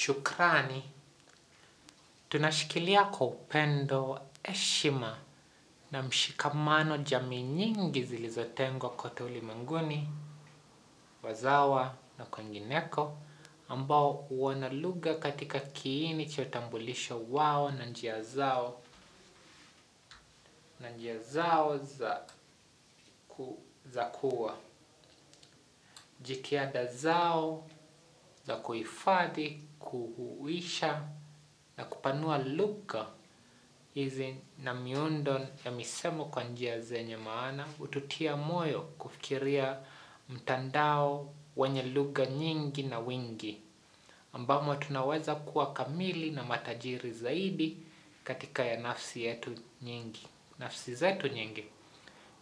shukrani. Tunashikilia kwa upendo, heshima na mshikamano jamii nyingi zilizotengwa kote ulimwenguni, wazawa na kwengineko, ambao huona lugha katika kiini cha utambulisho wao na njia zao na njia zao za kuwa. Jitihada zao za kuhifadhi, kuhuisha na kupanua lugha hizi na miundo ya misemo kwa njia zenye maana hututia moyo kufikiria mtandao wenye lugha nyingi na wingi ambamo tunaweza kuwa kamili na matajiri zaidi katika ya nafsi yetu nyingi nafsi zetu nyingi.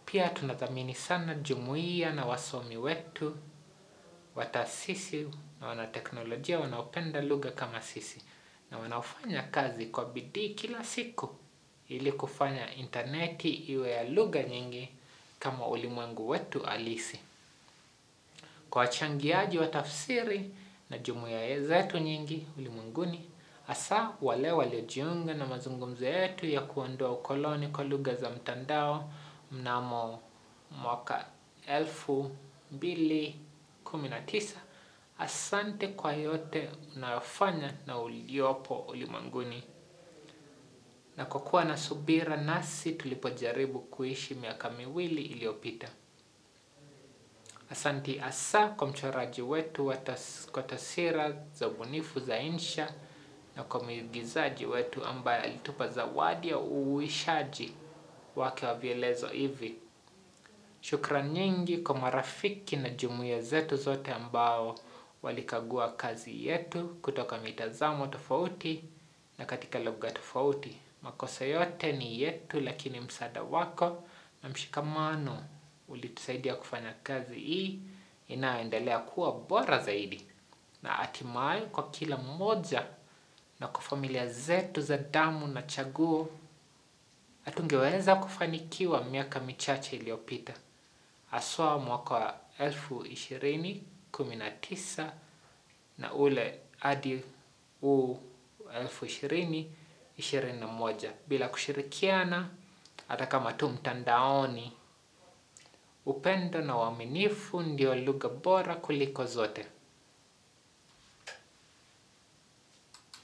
Pia tunathamini sana jumuiya na wasomi wetu, wa taasisi na wanateknolojia wanaopenda lugha kama sisi na wanaofanya kazi kwa bidii kila siku ili kufanya intaneti iwe ya lugha nyingi kama ulimwengu wetu halisi. Kwa wachangiaji wa tafsiri na jumuiya zetu nyingi ulimwenguni, hasa wale waliojiunga na mazungumzo yetu ya kuondoa ukoloni kwa lugha za mtandao mnamo mwaka elfu mbili kumi na tisa. Asante kwa yote unayofanya na uliopo ulimwenguni. Na kwa kuwa na subira nasi tulipojaribu kuishi miaka miwili iliyopita. Asanti hasa kwa mchoraji wetu kwa taswira za ubunifu za insha na kwa mwigizaji wetu ambaye alitupa zawadi ya uishaji wake wa vielezo hivi. Shukran nyingi kwa marafiki na jumuiya zetu zote ambao walikagua kazi yetu kutoka mitazamo tofauti na katika lugha tofauti. Makosa yote ni yetu lakini msaada wako na mshikamano ulitusaidia kufanya kazi hii inayoendelea kuwa bora zaidi. Na hatimaye kwa kila mmoja na kwa familia zetu za damu na chaguo hatungeweza kufanikiwa miaka michache iliyopita. Haswa mwaka wa elfu ishirini kumi na tisa na ule hadi huu elfu ishirini ishirini na moja bila kushirikiana hata kama tu mtandaoni upendo na uaminifu ndio lugha bora kuliko zote.